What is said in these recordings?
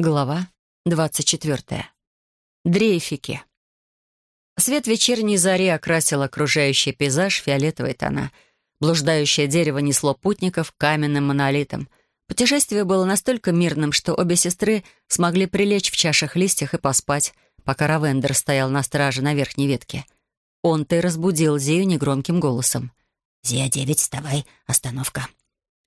Глава 24. Дрейфики. Свет вечерней зари окрасил окружающий пейзаж фиолетовой тона. Блуждающее дерево несло путников каменным монолитом. Путешествие было настолько мирным, что обе сестры смогли прилечь в чашах листьях и поспать, пока Равендер стоял на страже на верхней ветке. Он-то и разбудил Зию негромким голосом. «Зия-9, вставай, остановка».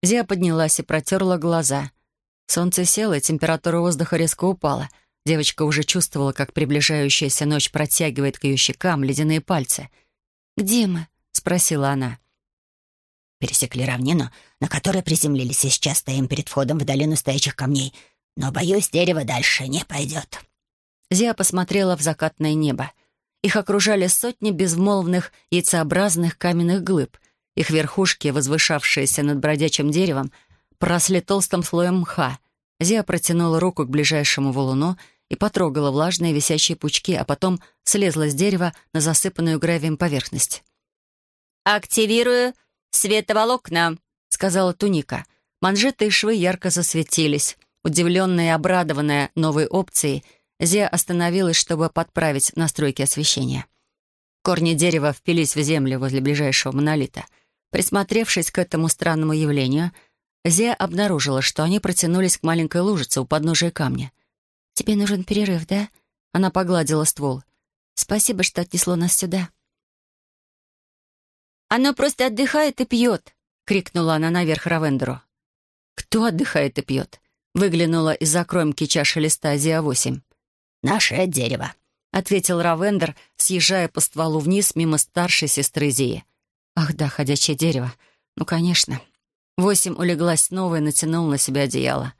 Зия поднялась и протерла глаза — Солнце село, и температура воздуха резко упала. Девочка уже чувствовала, как приближающаяся ночь протягивает к ее щекам ледяные пальцы. «Где мы?» — спросила она. «Пересекли равнину, на которой приземлились, и сейчас стоим перед входом в долину стоячих камней. Но, боюсь, дерево дальше не пойдет». Зия посмотрела в закатное небо. Их окружали сотни безмолвных яйцеобразных каменных глыб. Их верхушки, возвышавшиеся над бродячим деревом, поросли толстым слоем мха. Зия протянула руку к ближайшему валуну и потрогала влажные висящие пучки, а потом слезла с дерева на засыпанную гравием поверхность. «Активирую световолокна», — сказала Туника. Манжеты и швы ярко засветились. Удивленная и обрадованная новой опцией, Зия остановилась, чтобы подправить настройки освещения. Корни дерева впились в землю возле ближайшего монолита. Присмотревшись к этому странному явлению, Зия обнаружила, что они протянулись к маленькой лужице у подножия камня. «Тебе нужен перерыв, да?» Она погладила ствол. «Спасибо, что отнесло нас сюда». «Оно просто отдыхает и пьет!» — крикнула она наверх Равендеру. «Кто отдыхает и пьет?» — выглянула из-за кромки чаши листа Зия-8. «Наше дерево», — ответил Равендер, съезжая по стволу вниз мимо старшей сестры Зии. «Ах да, ходячее дерево. Ну, конечно». Восемь улеглась снова и натянула на себя одеяло.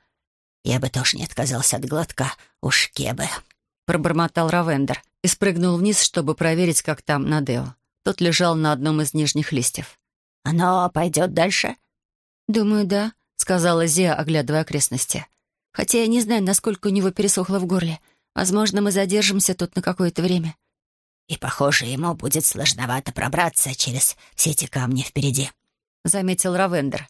«Я бы тоже не отказался от глотка, уж кебы», — пробормотал Равендер и спрыгнул вниз, чтобы проверить, как там Надео. Тот лежал на одном из нижних листьев. «Оно пойдет дальше?» «Думаю, да», — сказала Зия, оглядывая окрестности. «Хотя я не знаю, насколько у него пересохло в горле. Возможно, мы задержимся тут на какое-то время». «И, похоже, ему будет сложновато пробраться через все эти камни впереди», — заметил Равендер.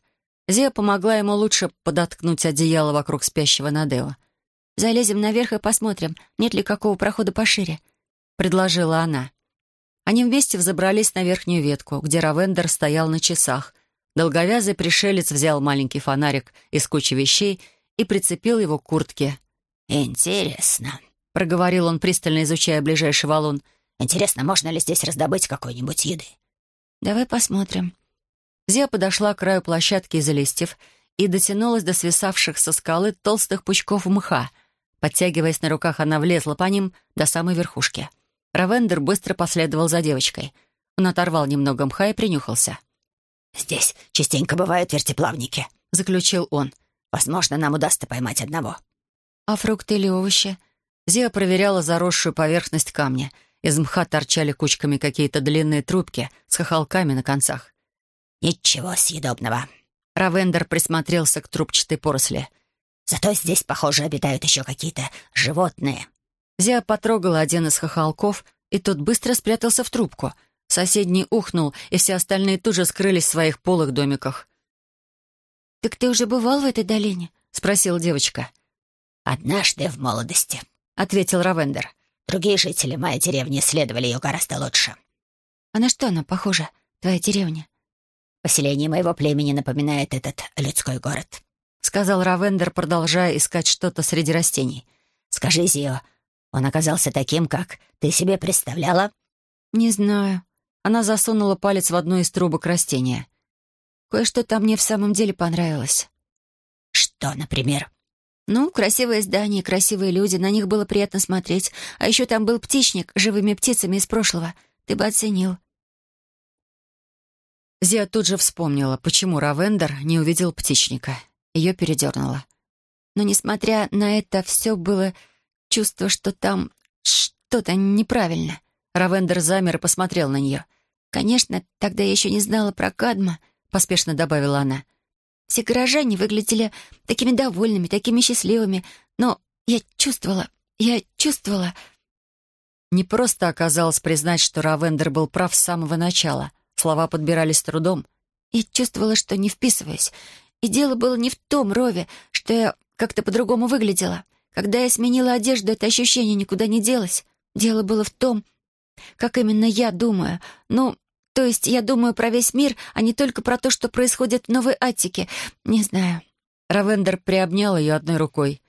Зия помогла ему лучше подоткнуть одеяло вокруг спящего Надео. «Залезем наверх и посмотрим, нет ли какого прохода пошире», — предложила она. Они вместе взобрались на верхнюю ветку, где Равендер стоял на часах. Долговязый пришелец взял маленький фонарик из кучи вещей и прицепил его к куртке. «Интересно», — проговорил он, пристально изучая ближайший валун. «Интересно, можно ли здесь раздобыть какой-нибудь еды?» «Давай посмотрим», Зия подошла к краю площадки из листьев и дотянулась до свисавших со скалы толстых пучков мха. Подтягиваясь на руках, она влезла по ним до самой верхушки. Равендер быстро последовал за девочкой. Он оторвал немного мха и принюхался. «Здесь частенько бывают вертеплавники», — заключил он. «Возможно, нам удастся поймать одного». «А фрукты или овощи?» Зия проверяла заросшую поверхность камня. Из мха торчали кучками какие-то длинные трубки с хохолками на концах. «Ничего съедобного». Равендер присмотрелся к трубчатой поросли. «Зато здесь, похоже, обитают еще какие-то животные». Зия потрогала один из хохолков, и тот быстро спрятался в трубку. Соседний ухнул, и все остальные тут же скрылись в своих полых домиках. «Так ты уже бывал в этой долине?» — спросила девочка. «Однажды в молодости», — ответил Равендер. «Другие жители моей деревни исследовали ее гораздо лучше». «А на что она похожа, твоя деревня?» Поселение моего племени напоминает этот людской город», — сказал Равендер, продолжая искать что-то среди растений. «Скажи, Зио, он оказался таким, как ты себе представляла?» «Не знаю». Она засунула палец в одну из трубок растения. «Кое-что там мне в самом деле понравилось». «Что, например?» «Ну, красивые здания, красивые люди, на них было приятно смотреть. А еще там был птичник с живыми птицами из прошлого. Ты бы оценил. Зия тут же вспомнила, почему Равендер не увидел птичника. Ее передернуло. Но, несмотря на это, все было чувство, что там что-то неправильно. Равендер замер и посмотрел на нее. «Конечно, тогда я еще не знала про Кадма», — поспешно добавила она. «Все горожане выглядели такими довольными, такими счастливыми, но я чувствовала, я чувствовала...» Не просто оказалось признать, что Равендер был прав с самого начала — Слова подбирались с трудом. Я чувствовала, что не вписываюсь. И дело было не в том Рове, что я как-то по-другому выглядела. Когда я сменила одежду, это ощущение никуда не делось. Дело было в том, как именно я думаю. Ну, то есть я думаю про весь мир, а не только про то, что происходит в Новой Аттике. Не знаю». Равендер приобнял ее одной рукой.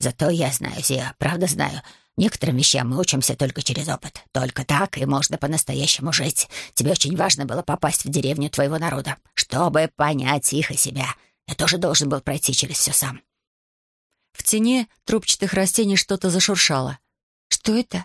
«Зато я знаю, Зия, правда знаю. Некоторым вещам мы учимся только через опыт. Только так и можно по-настоящему жить. Тебе очень важно было попасть в деревню твоего народа, чтобы понять их и себя. Я тоже должен был пройти через все сам». В тени трубчатых растений что-то зашуршало. «Что это?»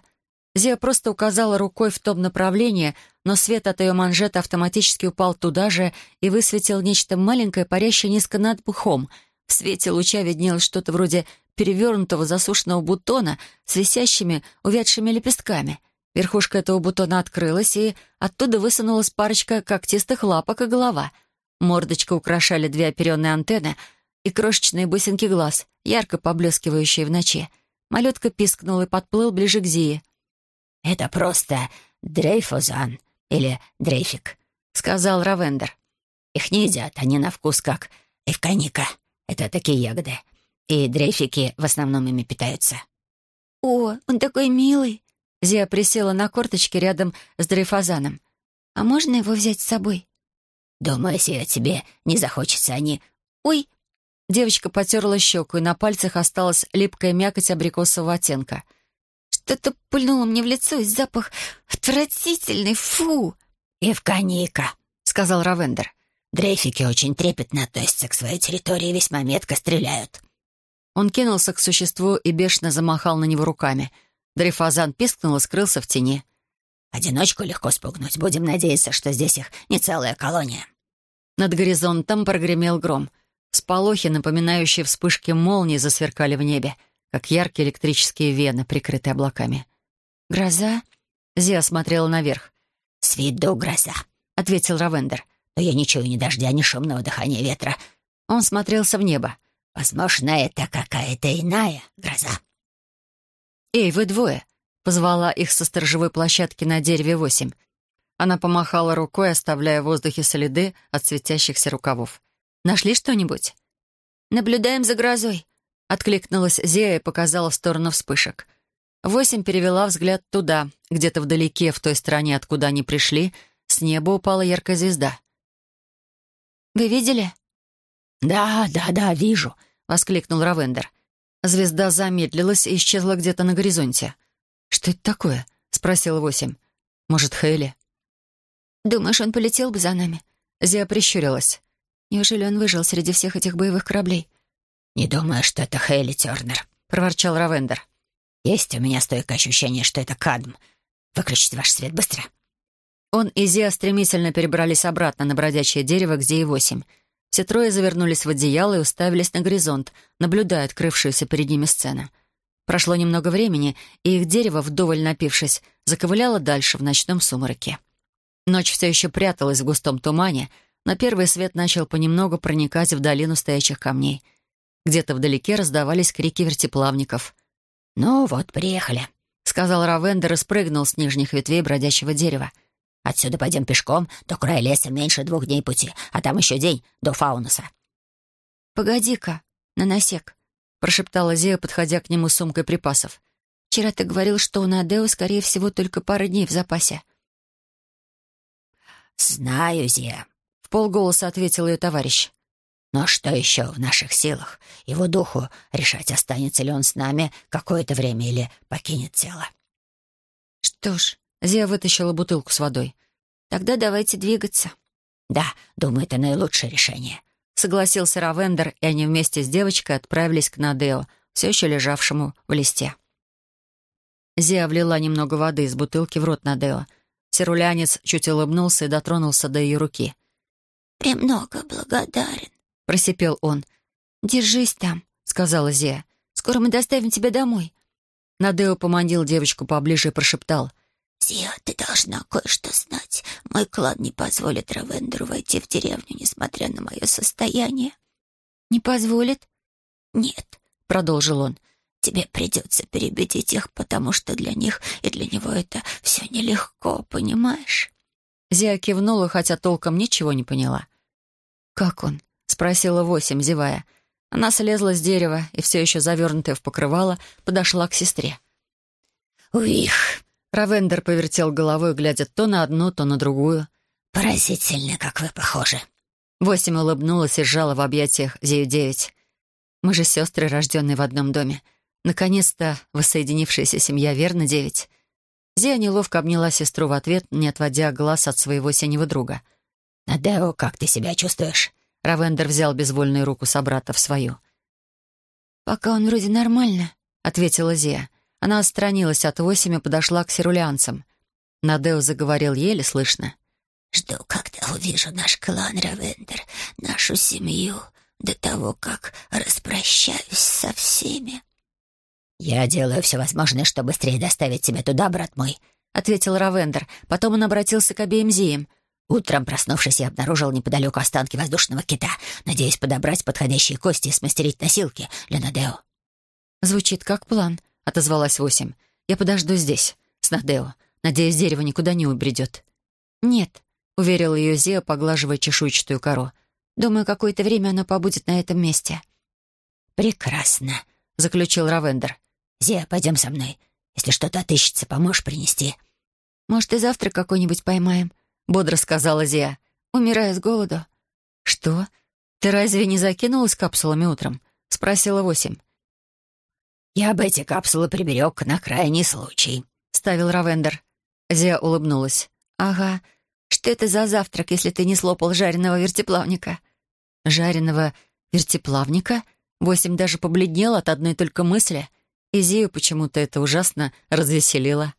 Зия просто указала рукой в том направлении, но свет от ее манжета автоматически упал туда же и высветил нечто маленькое, парящее низко над пухом. В свете луча виднелось что-то вроде перевернутого засушенного бутона с висящими, увядшими лепестками. Верхушка этого бутона открылась, и оттуда высунулась парочка когтистых лапок и голова. Мордочка украшали две оперенные антенны и крошечные бусинки глаз, ярко поблескивающие в ночи. Малютка пискнул и подплыл ближе к Зии. «Это просто дрейфозан или дрейфик», — сказал Равендер. «Их не едят, они на вкус как эвканика. Это такие ягоды. И дрейфики в основном ими питаются». «О, он такой милый!» Зия присела на корточки рядом с дрейфозаном. «А можно его взять с собой?» «Думаю, Зия, тебе не захочется, они...» «Ой!» Девочка потерла щеку, и на пальцах осталась липкая мякоть абрикосового оттенка — что-то пыльнуло мне в лицо, и запах отвратительный, фу!» «Евканика», — сказал Равендер. «Дрейфики очень трепетно относятся к своей территории и весьма метко стреляют». Он кинулся к существу и бешено замахал на него руками. Дрейфазан пискнул и скрылся в тени. «Одиночку легко спугнуть. Будем надеяться, что здесь их не целая колония». Над горизонтом прогремел гром. Сполохи, напоминающие вспышки молнии, засверкали в небе — как яркие электрические вены, прикрытые облаками. «Гроза?» Зия смотрела наверх. «С виду гроза», — ответил Равендер. «Но я не чую ни дождя, ни шумного дыхания ветра». Он смотрелся в небо. «Возможно, это какая-то иная гроза». «Эй, вы двое!» — позвала их со сторожевой площадки на дереве восемь. Она помахала рукой, оставляя в воздухе следы от светящихся рукавов. «Нашли что-нибудь?» «Наблюдаем за грозой», Откликнулась Зея и показала в сторону вспышек. Восемь перевела взгляд туда, где-то вдалеке, в той стороне, откуда они пришли, с неба упала яркая звезда. «Вы видели?» «Да, да, да, вижу», — воскликнул Равендер. Звезда замедлилась и исчезла где-то на горизонте. «Что это такое?» — спросил Восемь. «Может, Хейли?» «Думаешь, он полетел бы за нами?» Зия прищурилась. «Неужели он выжил среди всех этих боевых кораблей?» «Не думаю, что это Хейли Тернер», — проворчал Равендер. «Есть у меня стойкое ощущение, что это Кадм. Выключите ваш свет быстро». Он и Зия стремительно перебрались обратно на бродячее дерево, где и восемь. Все трое завернулись в одеяло и уставились на горизонт, наблюдая открывшуюся перед ними сцену. Прошло немного времени, и их дерево, вдоволь напившись, заковыляло дальше в ночном сумраке. Ночь все еще пряталась в густом тумане, но первый свет начал понемногу проникать в долину стоячих камней — где-то вдалеке раздавались крики вертиплавников. «Ну вот, приехали», — сказал Равендер и спрыгнул с нижних ветвей бродячего дерева. «Отсюда пойдем пешком, до края леса меньше двух дней пути, а там еще день до Фаунуса». «Погоди-ка, наносек», — прошептала Зия, подходя к нему с сумкой припасов. «Вчера ты говорил, что у Надео, скорее всего, только пара дней в запасе». «Знаю, Зия», — в полголоса ответил ее товарищ. Но что еще в наших силах? Его духу решать, останется ли он с нами какое-то время или покинет тело. Что ж, Зия вытащила бутылку с водой. Тогда давайте двигаться. Да, думаю, это наилучшее решение. Согласился Равендер, и они вместе с девочкой отправились к Надео, все еще лежавшему в листе. Зия влила немного воды из бутылки в рот Надео. Сирулянец чуть улыбнулся и дотронулся до ее руки. «Премного благодарен», просипел он. «Держись там», — сказала Зия. «Скоро мы доставим тебя домой». Надео поманил девочку поближе и прошептал. «Зия, ты должна кое-что знать. Мой клан не позволит Равендеру войти в деревню, несмотря на мое состояние». «Не позволит?» «Нет», — продолжил он. «Тебе придется перебедить их, потому что для них и для него это все нелегко, понимаешь?» Зия кивнула, хотя толком ничего не поняла. «Как он?» — спросила Восемь, зевая. Она слезла с дерева и, все еще завернутая в покрывало, подошла к сестре. «Уих!» — Равендер повертел головой, глядя то на одну, то на другую. «Поразительно, как вы похожи». Восемь улыбнулась и сжала в объятиях Зею девять. «Мы же сестры, рожденные в одном доме. Наконец-то воссоединившаяся семья, верно, девять?» Зия неловко обняла сестру в ответ, не отводя глаз от своего синего друга. «Надео, как ты себя чувствуешь?» Равендер взял безвольную руку собрата в свою. «Пока он вроде нормально», — ответила Зия. Она отстранилась от восемь и подошла к сирулянцам. Надео заговорил еле слышно. «Жду, когда увижу наш клан, Равендер, нашу семью, до того, как распрощаюсь со всеми». «Я делаю все возможное, чтобы быстрее доставить тебя туда, брат мой», — ответил Равендер. Потом он обратился к обеим Зиям. Утром, проснувшись, я обнаружил неподалеку останки воздушного кита, надеясь подобрать подходящие кости и смастерить носилки для Надео. «Звучит как план», — отозвалась Восемь. «Я подожду здесь, с Надео. Надеюсь, дерево никуда не убредет». «Нет», — уверила ее Зея, поглаживая чешуйчатую кору. «Думаю, какое-то время оно побудет на этом месте». «Прекрасно», — заключил Равендер. «Зея, пойдем со мной. Если что-то отыщется, поможешь принести». «Может, и завтра какой-нибудь поймаем», бодро сказала Зия. «Умираю с голоду». «Что? Ты разве не закинулась капсулами утром?» — спросила Восемь. «Я бы эти капсулы приберег на крайний случай», — ставил Равендер. Зия улыбнулась. «Ага. Что это за завтрак, если ты не слопал жареного вертеплавника?» «Жареного вертеплавника?» Восемь даже побледнела от одной только мысли, и Зию почему-то это ужасно развеселило.